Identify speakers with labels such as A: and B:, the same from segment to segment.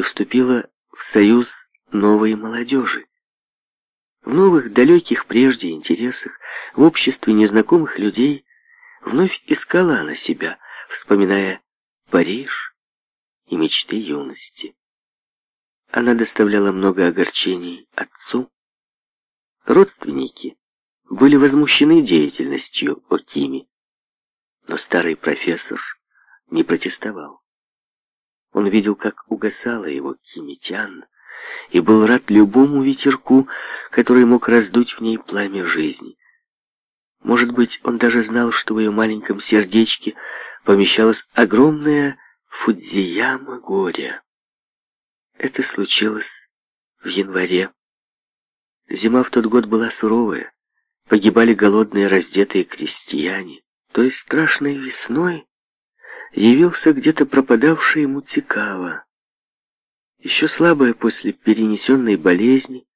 A: и вступила в союз новой молодежи. В новых, далеких прежде интересах, в обществе незнакомых людей вновь искала она себя, вспоминая Париж и мечты юности. Она доставляла много огорчений отцу. Родственники были возмущены деятельностью Окими, но старый профессор не протестовал. Он видел, как угасала его кимитян, и был рад любому ветерку, который мог раздуть в ней пламя жизни. Может быть, он даже знал, что в ее маленьком сердечке помещалась огромная фудзияма горя. Это случилось в январе. Зима в тот год была суровая. Погибали голодные раздетые крестьяне. То есть страшной весной явился где-то пропадавший ему Цикава. Еще слабая после перенесенной болезни,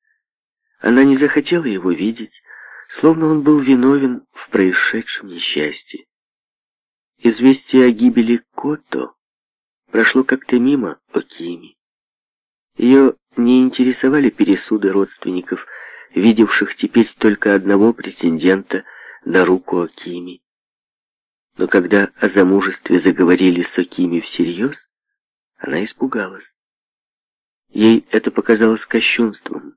A: она не захотела его видеть, словно он был виновен в происшедшем несчастье. Известие о гибели Кото прошло как-то мимо Окими. Ее не интересовали пересуды родственников, видевших теперь только одного претендента на руку Окими. Но когда о замужестве заговорили Сокими всерьез, она испугалась. Ей это показалось кощунством.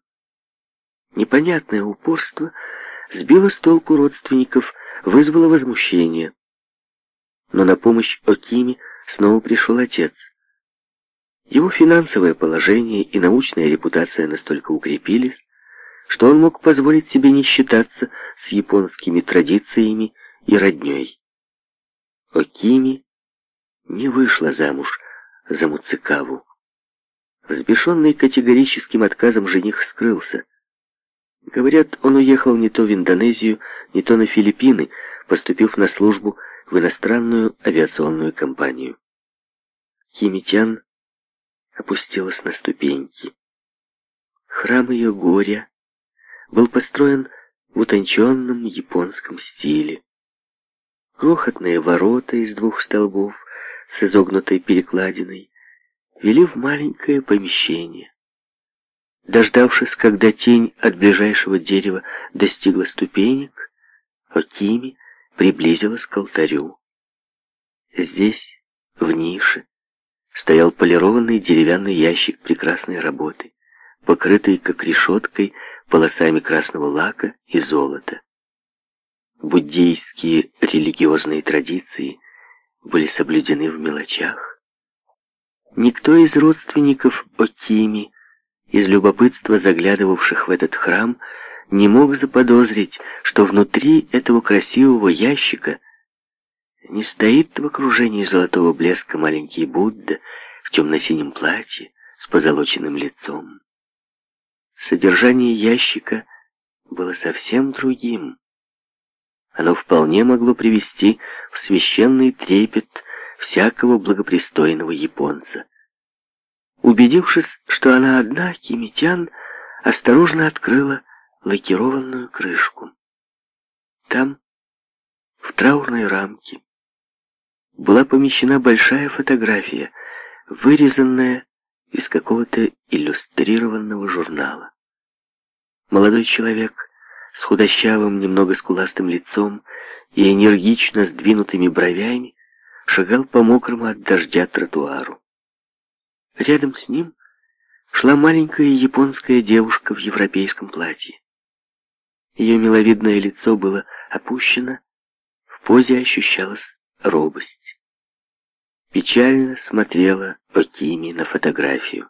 A: Непонятное упорство сбило с толку родственников, вызвало возмущение. Но на помощь Окими снова пришел отец. Его финансовое положение и научная репутация настолько укрепились, что он мог позволить себе не считаться с японскими традициями и родней. Окими не вышла замуж за Муцикаву. Взбешенный категорическим отказом жених скрылся. Говорят, он уехал не то в Индонезию, не то на Филиппины, поступив на службу в иностранную авиационную компанию. Химитян опустилась на ступеньки. Храм ее горя был построен в утонченном японском стиле. Крохотные ворота из двух столбов с изогнутой перекладиной вели в маленькое помещение. Дождавшись, когда тень от ближайшего дерева достигла ступенек, Окими приблизилась к алтарю. Здесь, в нише, стоял полированный деревянный ящик прекрасной работы, покрытый, как решеткой, полосами красного лака и золота буддийские религиозные традиции были соблюдены в мелочах. Никто из родственников Окими, из любопытства заглядывавших в этот храм, не мог заподозрить, что внутри этого красивого ящика не стоит в окружении золотого блеска маленький Будда в темно-синем платье с позолоченным лицом. Содержание ящика было совсем другим оно вполне могло привести в священный трепет всякого благопристойного японца. Убедившись, что она одна, Кимитян осторожно открыла лакированную крышку. Там, в траурной рамке, была помещена большая фотография, вырезанная из какого-то иллюстрированного журнала. Молодой человек с худощавым, немного скуластым лицом и энергично сдвинутыми бровями, шагал по мокрому от дождя тротуару. Рядом с ним шла маленькая японская девушка в европейском платье. Ее миловидное лицо было опущено, в позе ощущалась робость. Печально смотрела Окими на фотографию.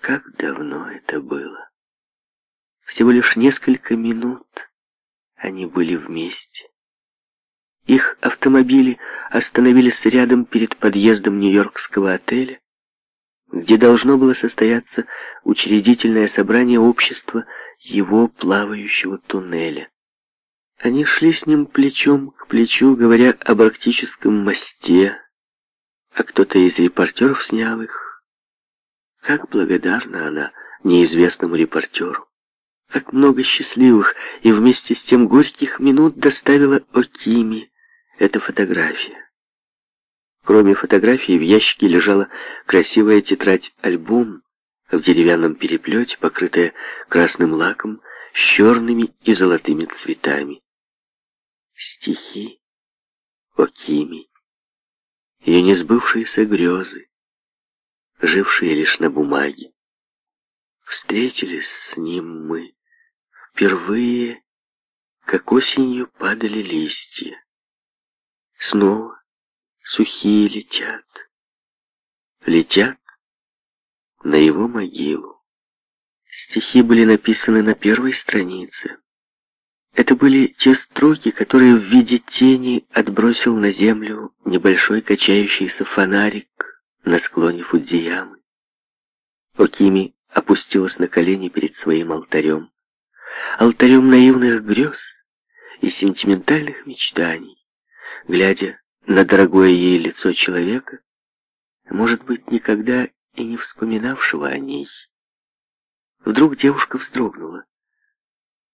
A: Как давно это было! Всего лишь несколько минут они были вместе. Их автомобили остановились рядом перед подъездом Нью-Йоркского отеля, где должно было состояться учредительное собрание общества его плавающего туннеля. Они шли с ним плечом к плечу, говоря об арктическом мосте, а кто-то из репортеров снял их. Как благодарна она неизвестному репортеру как много счастливых и вместе с тем горьких минут доставила Окими эта фотография. Кроме фотографии в ящике лежала красивая тетрадь-альбом в деревянном переплете, покрытая красным лаком, с черными и золотыми цветами. Стихи Окими, ее несбывшиеся грезы, жившие лишь на бумаге. Встретились с ним мы впервые, как осенью падали листья. Снова сухие летят, летят на его могилу. Стихи были написаны на первой странице. Это были те строки, которые в виде тени отбросил на землю небольшой качающийся фонарик на склоне Фудзиямы. Окими опустилась на колени перед своим алтарем алтарем наивных грез и сентиментальных мечтаний, глядя на дорогое ей лицо человека, может быть, никогда и не вспоминавшего о ней. Вдруг девушка вздрогнула.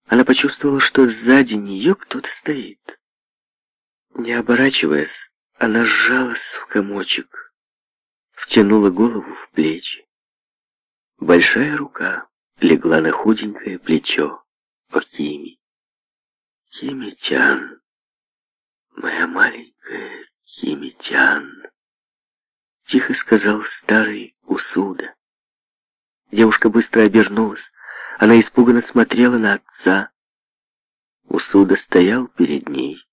A: Она почувствовала, что сзади нее кто-то стоит. Не оборачиваясь, она сжалась в комочек, втянула голову в плечи. Большая рука легла на худенькое плечо партиями. Кимитян, моя маленькая Кимитян, тихо сказал старый Усуда. Девушка быстро обернулась. Она испуганно смотрела на отца. Усуда стоял перед ней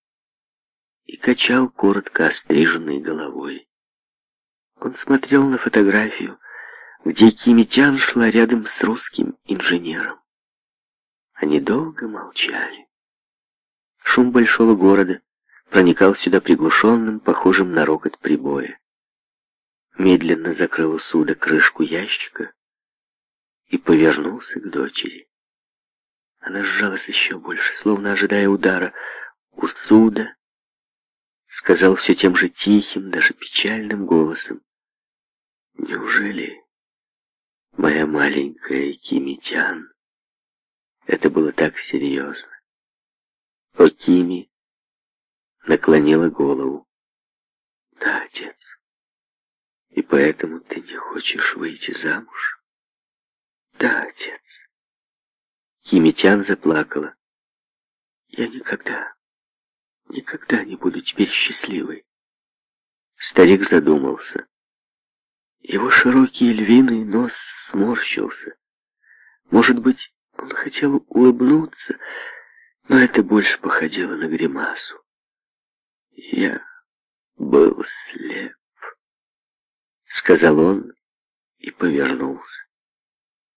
A: и качал коротко остриженной головой. Он смотрел на фотографию, где Кимитян шла рядом с русским инженером. Они долго молчали. Шум большого города проникал сюда приглушенным, похожим на рокот прибоя. Медленно закрыл у суда крышку ящика и повернулся к дочери. Она сжалась еще больше, словно ожидая удара. У суда сказал все тем же тихим, даже печальным голосом. «Неужели моя маленькая Кимитян?» Это было так серьезно. Окими наклонила голову. «Да, отец, и поэтому ты не хочешь выйти замуж?» «Да, отец». Кимитян заплакала. «Я никогда, никогда не буду теперь счастливой». Старик задумался. Его широкий львиный нос сморщился. Может быть, он хотел улыбнуться, но это больше походило на гримасу. «Я был слеп», — сказал он и повернулся.